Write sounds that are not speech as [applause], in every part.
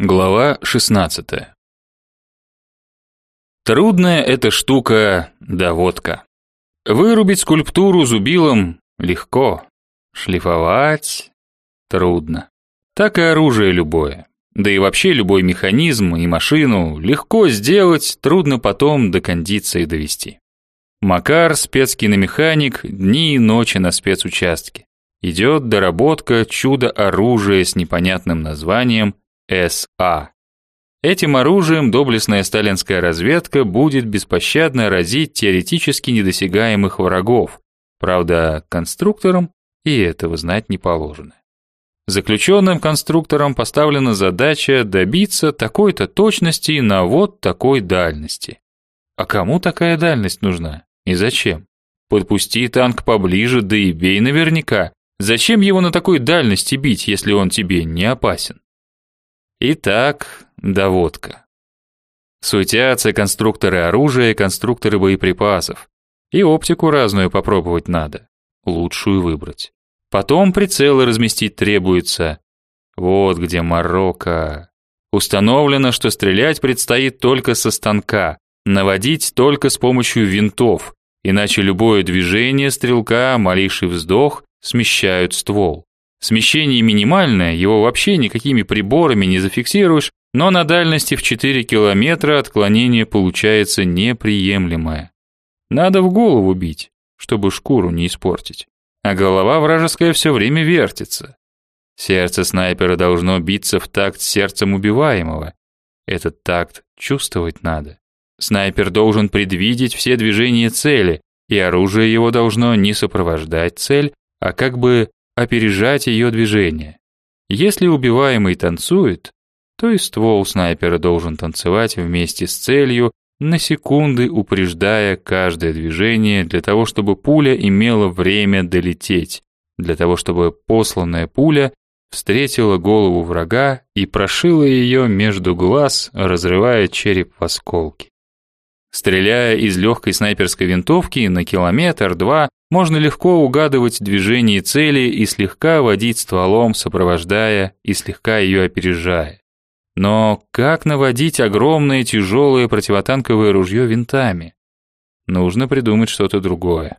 Глава 16. Трудная эта штука доводка. Вырубить скульптуру зубилом легко, шлифовать трудно. Так и оружие любое. Да и вообще любой механизм и машину легко сделать, трудно потом до кондиции довести. Макар, спецкиномеханик, дни и ночи на спецучастке. Идет доработка чудо-оружия с непонятным названием СА. Этим оружием доблестная сталинская разведка будет беспощадно разить теоретически недосягаемых врагов. Правда, конструкторам и этого знать не положено. Заключенным конструкторам поставлена задача добиться такой-то точности на вот такой дальности. А кому такая дальность нужна и зачем? Подпусти танк поближе, да и бей наверняка. Зачем его на такой дальности бить, если он тебе не опасен? Итак, доводка. Суетятся конструкторы оружия и конструкторы боеприпасов. И оптику разную попробовать надо. Лучшую выбрать. Потом прицелы разместить требуется. Вот где Марокко. Установлено, что стрелять предстоит только со станка, наводить только с помощью винтов, иначе любое движение стрелка, малейший вздох смещают ствол. Смещение минимальное, его вообще никакими приборами не зафиксируешь, но на дальности в 4 километра отклонение получается неприемлемое. Надо в голову бить, чтобы шкуру не испортить. А голова вражеская все время вертится. Сердце снайпера должно биться в такт с сердцем убиваемого. Этот такт чувствовать надо. Снайпер должен предвидеть все движения цели, и оружие его должно не сопровождать цель, а как бы опережать ее движение. Если убиваемый танцует, то и ствол снайпера должен танцевать вместе с целью, на секунды упреждая каждое движение для того, чтобы пуля имела время долететь, для того, чтобы посланная пуля встретила голову врага и прошила ее между глаз, разрывая череп в осколки. Стреляя из легкой снайперской винтовки на километр-два, можно легко угадывать движение цели и слегка водить стволом, сопровождая и слегка ее опережая. Но как наводить огромное тяжелое противотанковое ружье винтами? Нужно придумать что-то другое.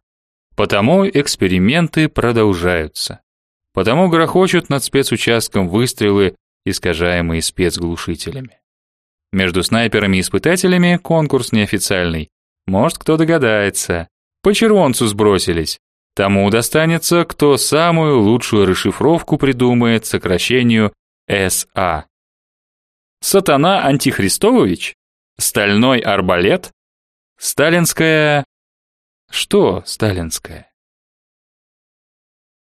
Потому эксперименты продолжаются. Потому грохочут над спецучастком выстрелы, искажаемые спецглушителями. Между снайперами и испытателями конкурс неофициальный. Может, кто догадается. По червонцу сбросились. Тому достанется, кто самую лучшую расшифровку придумает сокращению СА. Сатана Антихристович? Стальной арбалет? Сталинская... Что сталинская?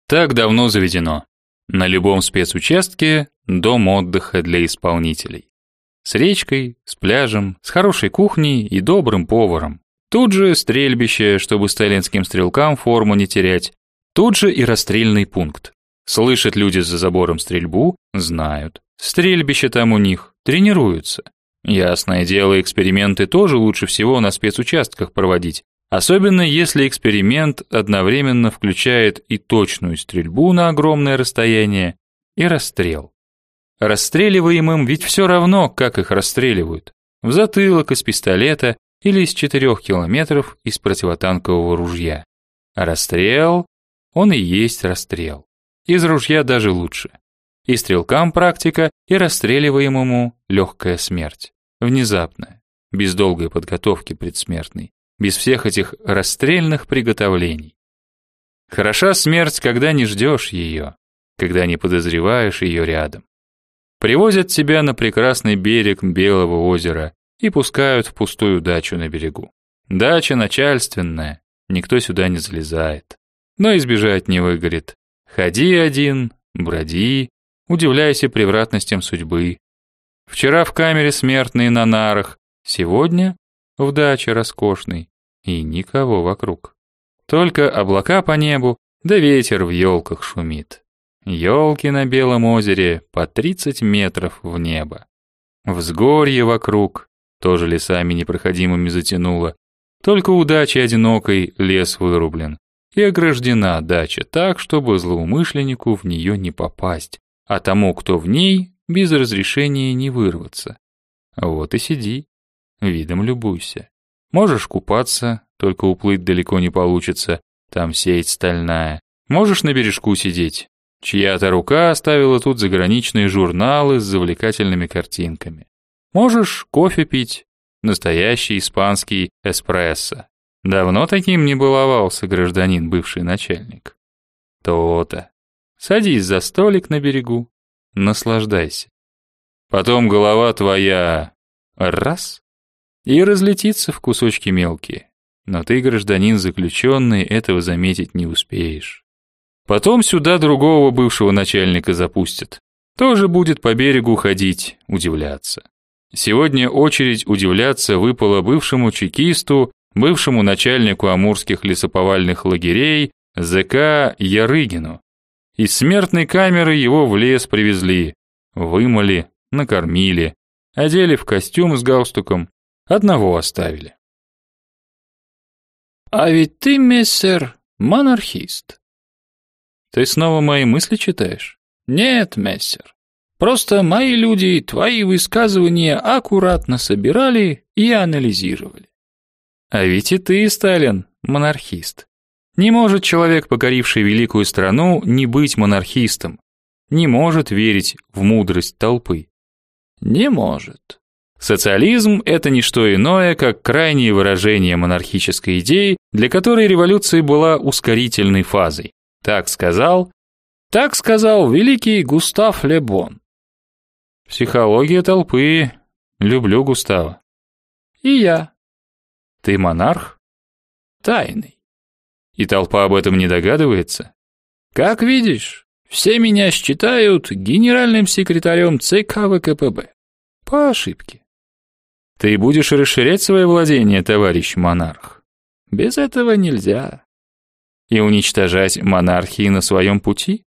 Так давно заведено. На любом спецучастке дом отдыха для исполнителей. С речкой, с пляжем, с хорошей кухней и добрым поваром. Тут же стрельбище, чтобы сталинским стрелкам форму не терять. Тут же и расстрельный пункт. Слышат люди за забором стрельбу, знают. Стрельбище там у них, тренируются. Ясное дело, эксперименты тоже лучше всего на спецучастках проводить. Особенно если эксперимент одновременно включает и точную стрельбу на огромное расстояние, и расстрел. Расстреливаемым ведь все равно, как их расстреливают. В затылок из пистолета или из четырех километров из противотанкового ружья. А расстрел, он и есть расстрел. Из ружья даже лучше. И стрелкам практика, и расстреливаемому легкая смерть. Внезапная, без долгой подготовки предсмертной, без всех этих расстрельных приготовлений. Хороша смерть, когда не ждешь ее, когда не подозреваешь ее рядом. Привозят тебя на прекрасный берег Белого озера и пускают в пустую дачу на берегу. Дача начальственная, никто сюда не залезает. Но избежать не выгорит. Ходи один, броди, удивляйся превратностям судьбы. Вчера в камере смертные на нарах, сегодня в даче роскошной, и никого вокруг. Только облака по небу, да ветер в елках шумит. Елки на Белом озере по 30 метров в небо. Взгорье вокруг, тоже лесами непроходимыми затянуло. Только у дачи одинокой лес вырублен. И ограждена дача так, чтобы злоумышленнику в нее не попасть, а тому, кто в ней, без разрешения не вырваться. Вот и сиди, видом любуйся. Можешь купаться, только уплыть далеко не получится, там сеть стальная. Можешь на бережку сидеть. Чья-то рука оставила тут заграничные журналы с завлекательными картинками. Можешь кофе пить, настоящий испанский эспрессо. Давно таким не баловался гражданин, бывший начальник. То-то. Садись за столик на берегу, наслаждайся. Потом голова твоя раз и разлетится в кусочки мелкие. Но ты, гражданин заключенный, этого заметить не успеешь. Потом сюда другого бывшего начальника запустят. Тоже будет по берегу ходить, удивляться. Сегодня очередь удивляться выпала бывшему чекисту, бывшему начальнику амурских лесоповальных лагерей, ЗК Ярыгину. Из смертной камеры его в лес привезли, вымыли, накормили, одели в костюм с галстуком, одного оставили. А ведь ты, мессер, монархист. Ты снова мои мысли читаешь? Нет, мессер. Просто мои люди твои высказывания аккуратно собирали и анализировали. А ведь и ты, Сталин, монархист. Не может человек, покоривший великую страну, не быть монархистом. Не может верить в мудрость толпы. Не может. Социализм – это не что иное, как крайнее выражение монархической идеи, для которой революция была ускорительной фазой. Так сказал, так сказал великий Густав Лебон. Психология толпы. Люблю Густава. И я. Ты монарх? Тайный. И толпа об этом не догадывается? Как видишь, все меня считают генеральным секретарем ЦК ВКПБ. По ошибке. Ты будешь расширять свои владения, товарищ монарх. Без этого нельзя. И уничтожать монархии на своем пути?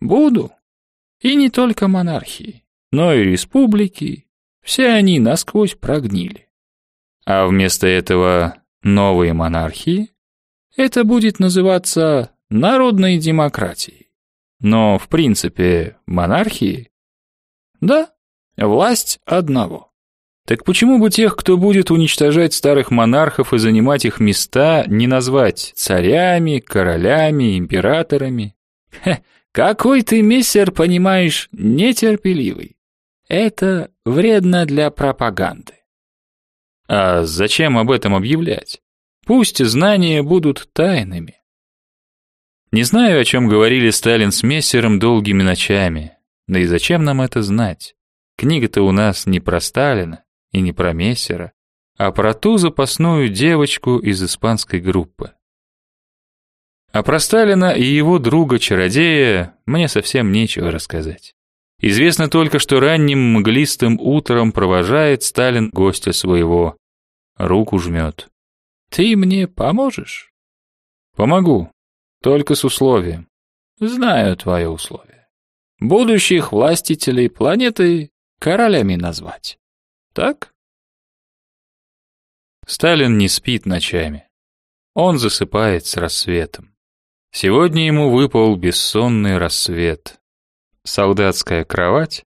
Буду. И не только монархии, но и республики. Все они насквозь прогнили. А вместо этого новые монархии? Это будет называться народной демократией. Но, в принципе, монархии? Да, власть одного. Так почему бы тех, кто будет уничтожать старых монархов и занимать их места, не назвать царями, королями, императорами? Хе, какой ты, мессер, понимаешь, нетерпеливый. Это вредно для пропаганды. А зачем об этом объявлять? Пусть знания будут тайными. Не знаю, о чем говорили Сталин с Мессером долгими ночами. Да и зачем нам это знать? Книга-то у нас не про Сталина, и не про мессера, а про ту запасную девочку из испанской группы. А про Сталина и его друга-чародея мне совсем нечего рассказать. Известно только, что ранним мглистым утром провожает Сталин гостя своего, руку жмет. «Ты мне поможешь?» «Помогу, только с условием». «Знаю твое условие. Будущих властителей планеты королями назвать». Так? Сталин не спит ночами. Он засыпает с рассветом. Сегодня ему выпал бессонный рассвет. Солдатская кровать,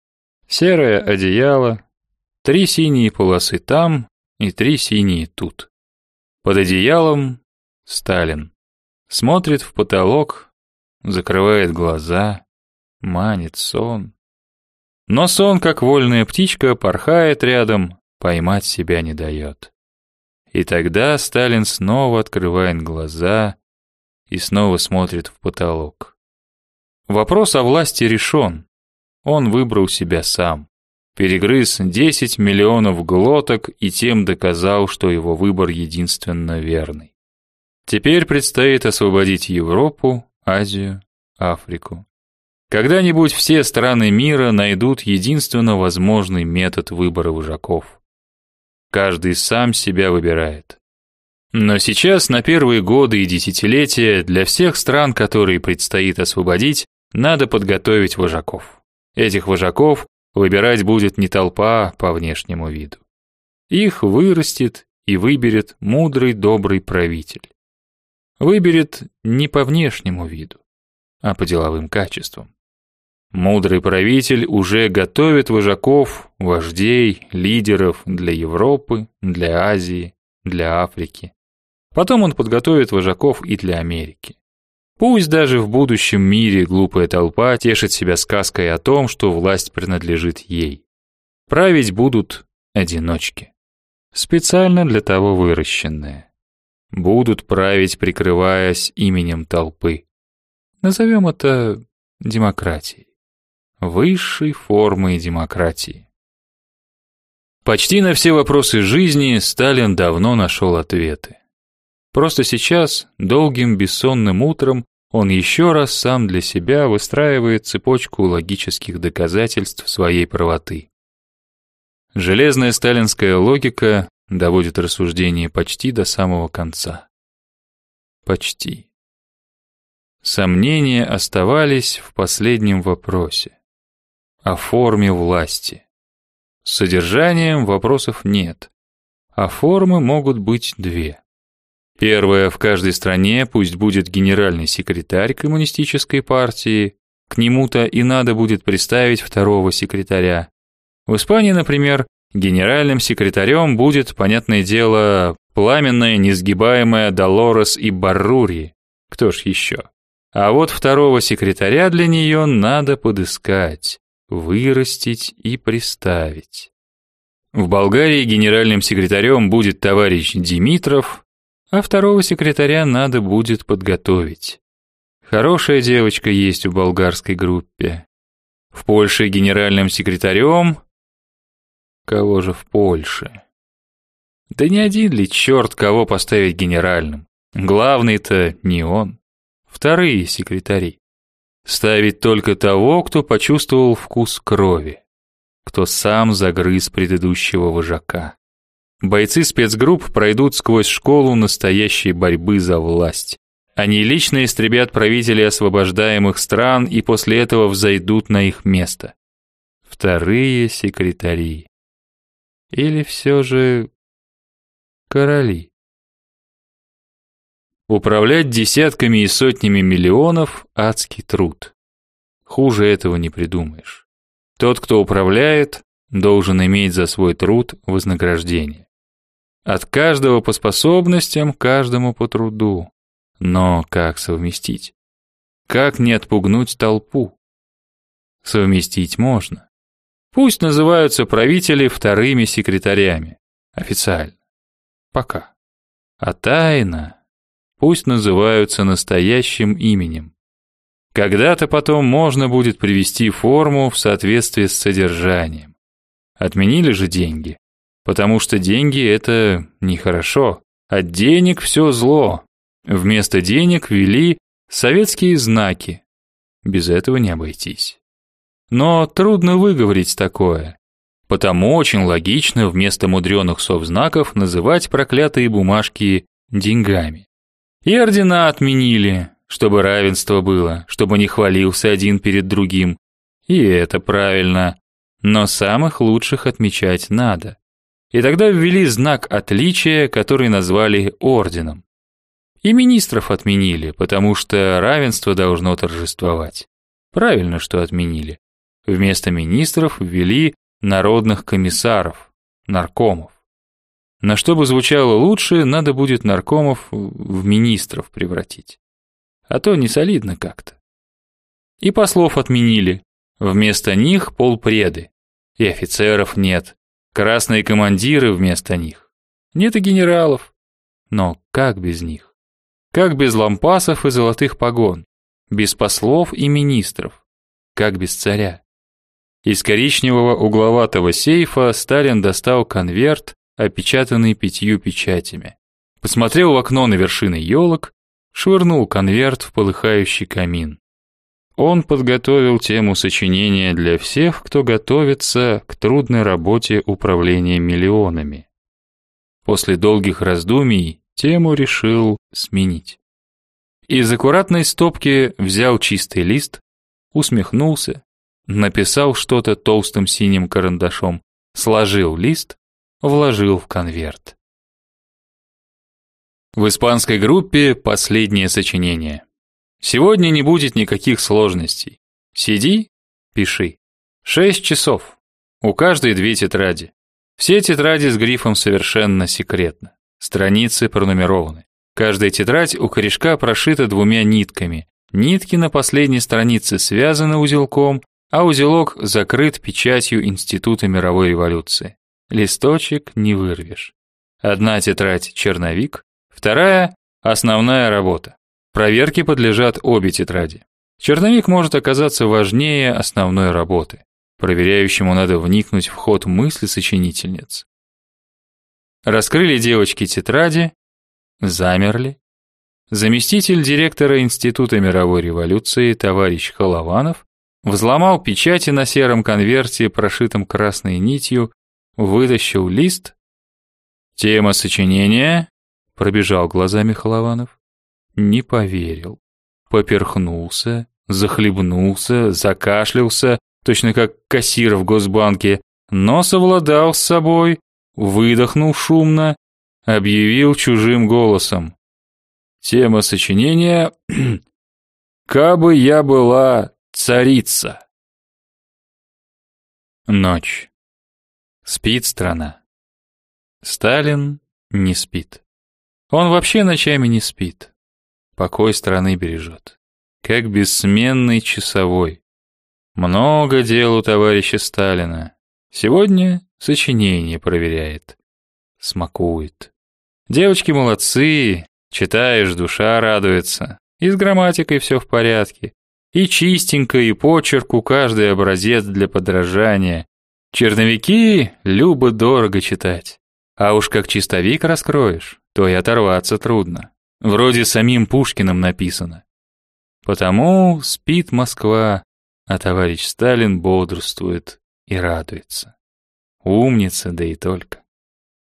серое одеяло, три синие полосы там и три синие тут. Под одеялом Сталин. Смотрит в потолок, закрывает глаза, манит сон. Но сон, как вольная птичка, порхает рядом, поймать себя не дает. И тогда Сталин снова открывает глаза и снова смотрит в потолок. Вопрос о власти решен. Он выбрал себя сам. Перегрыз 10 миллионов глоток и тем доказал, что его выбор единственно верный. Теперь предстоит освободить Европу, Азию, Африку. Когда-нибудь все страны мира найдут единственно возможный метод выбора вожаков. Каждый сам себя выбирает. Но сейчас, на первые годы и десятилетия, для всех стран, которые предстоит освободить, надо подготовить вожаков. Этих вожаков выбирать будет не толпа по внешнему виду. Их вырастет и выберет мудрый, добрый правитель. Выберет не по внешнему виду, а по деловым качествам. Мудрый правитель уже готовит вожаков, вождей, лидеров для Европы, для Азии, для Африки. Потом он подготовит вожаков и для Америки. Пусть даже в будущем мире глупая толпа тешит себя сказкой о том, что власть принадлежит ей. Править будут одиночки. Специально для того выращенные. Будут править, прикрываясь именем толпы. Назовем это демократией высшей формой демократии. Почти на все вопросы жизни Сталин давно нашел ответы. Просто сейчас, долгим бессонным утром, он еще раз сам для себя выстраивает цепочку логических доказательств своей правоты. Железная сталинская логика доводит рассуждение почти до самого конца. Почти. Сомнения оставались в последнем вопросе о форме власти. С содержанием вопросов нет, а формы могут быть две. Первая в каждой стране пусть будет генеральный секретарь коммунистической партии, к нему-то и надо будет представить второго секретаря. В Испании, например, генеральным секретарем будет, понятное дело, пламенная, несгибаемая Долорес и Баррури. Кто ж еще? А вот второго секретаря для нее надо подыскать вырастить и приставить. В Болгарии генеральным секретарем будет товарищ Димитров, а второго секретаря надо будет подготовить. Хорошая девочка есть в болгарской группе. В Польше генеральным секретарем... Кого же в Польше? Да не один ли черт кого поставить генеральным? Главный-то не он. Вторые секретари. Ставить только того, кто почувствовал вкус крови, кто сам загрыз предыдущего вожака. Бойцы спецгрупп пройдут сквозь школу настоящей борьбы за власть. Они лично истребят правителей освобождаемых стран и после этого взойдут на их место. Вторые секретари. Или все же короли. Управлять десятками и сотнями миллионов – адский труд. Хуже этого не придумаешь. Тот, кто управляет, должен иметь за свой труд вознаграждение. От каждого по способностям, каждому по труду. Но как совместить? Как не отпугнуть толпу? Совместить можно. Пусть называются правители вторыми секретарями. Официально. Пока. А тайна пусть называются настоящим именем. Когда-то потом можно будет привести форму в соответствии с содержанием. Отменили же деньги, потому что деньги это нехорошо. От денег все зло. Вместо денег ввели советские знаки. Без этого не обойтись. Но трудно выговорить такое. Потому очень логично вместо мудреных совзнаков называть проклятые бумажки деньгами. И ордена отменили, чтобы равенство было, чтобы не хвалился один перед другим. И это правильно. Но самых лучших отмечать надо. И тогда ввели знак отличия, который назвали орденом. И министров отменили, потому что равенство должно торжествовать. Правильно, что отменили. Вместо министров ввели народных комиссаров, наркомов. На что бы звучало лучше, надо будет наркомов в министров превратить. А то не солидно как-то. И послов отменили. Вместо них полпреды. И офицеров нет. Красные командиры вместо них. Нет и генералов. Но как без них? Как без лампасов и золотых погон? Без послов и министров? Как без царя? Из коричневого угловатого сейфа Сталин достал конверт опечатанный пятью печатями. Посмотрел в окно на вершины елок, швырнул конверт в полыхающий камин. Он подготовил тему сочинения для всех, кто готовится к трудной работе управления миллионами. После долгих раздумий тему решил сменить. Из аккуратной стопки взял чистый лист, усмехнулся, написал что-то толстым синим карандашом, сложил лист вложил в конверт. В испанской группе последнее сочинение. Сегодня не будет никаких сложностей. Сиди, Пиши. Шесть часов. У каждой две тетради. Все тетради с грифом совершенно секретно. Страницы пронумерованы. Каждая тетрадь у корешка прошита двумя нитками. Нитки на последней странице связаны узелком, а узелок закрыт печатью Института мировой революции. Листочек не вырвешь. Одна тетрадь черновик, вторая основная работа. Проверке подлежат обе тетради. Черновик может оказаться важнее основной работы. Проверяющему надо вникнуть в ход мысли сочинительниц. Раскрыли девочки тетради, замерли. Заместитель директора Института мировой революции товарищ Холованов взломал печати на сером конверте, прошитом красной нитью, вытащил лист. Тема сочинения пробежал глазами Холованов. Не поверил. Поперхнулся, захлебнулся, закашлялся, точно как кассир в Госбанке, но совладал с собой, выдохнул шумно, объявил чужим голосом. Тема сочинения [clears throat] «Кабы я была царица». Ночь. Спит страна. Сталин не спит. Он вообще ночами не спит. Покой страны бережет. Как бессменный часовой. Много дел у товарища Сталина. Сегодня сочинение проверяет. Смакует. Девочки молодцы, читаешь, душа радуется. И с грамматикой все в порядке. И чистенько, и почерку каждый образец для подражания. Черновики любо дорого читать. А уж как чистовик раскроешь, то и оторваться трудно. Вроде самим Пушкиным написано. Потому спит Москва, а товарищ Сталин бодрствует и радуется. Умница, да и только.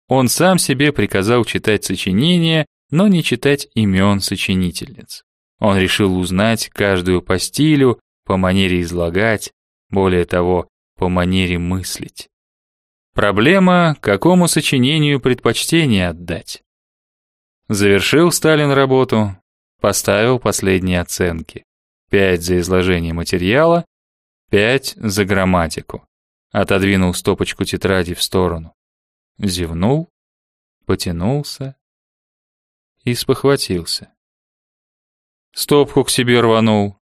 Он сам себе приказал читать сочинения, но не читать имен сочинительниц. Он решил узнать каждую по стилю, по манере излагать, более того, по манере мыслить. Проблема, какому сочинению предпочтение отдать. Завершил Сталин работу, поставил последние оценки. Пять за изложение материала, пять за грамматику. Отодвинул стопочку тетради в сторону. Зевнул, потянулся и спохватился. Стопку к себе рванул.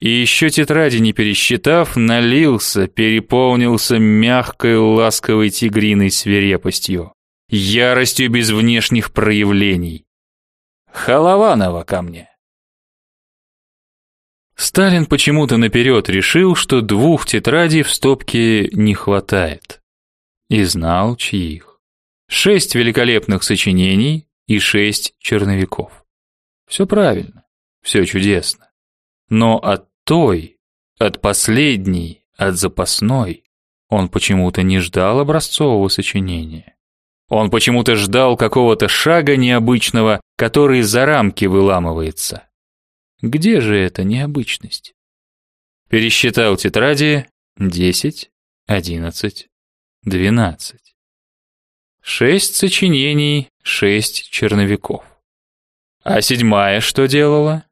И еще тетради не пересчитав, налился, переполнился мягкой ласковой тигриной свирепостью, яростью без внешних проявлений. Халаванова ко мне. Сталин почему-то наперед решил, что двух тетрадей в стопке не хватает. И знал, чьих. Шесть великолепных сочинений и шесть черновиков. Все правильно, все чудесно. Но от той, от последней, от запасной, он почему-то не ждал образцового сочинения. Он почему-то ждал какого-то шага необычного, который за рамки выламывается. Где же эта необычность? Пересчитал тетради десять, одиннадцать, двенадцать. Шесть сочинений, шесть черновиков. А седьмая что делала?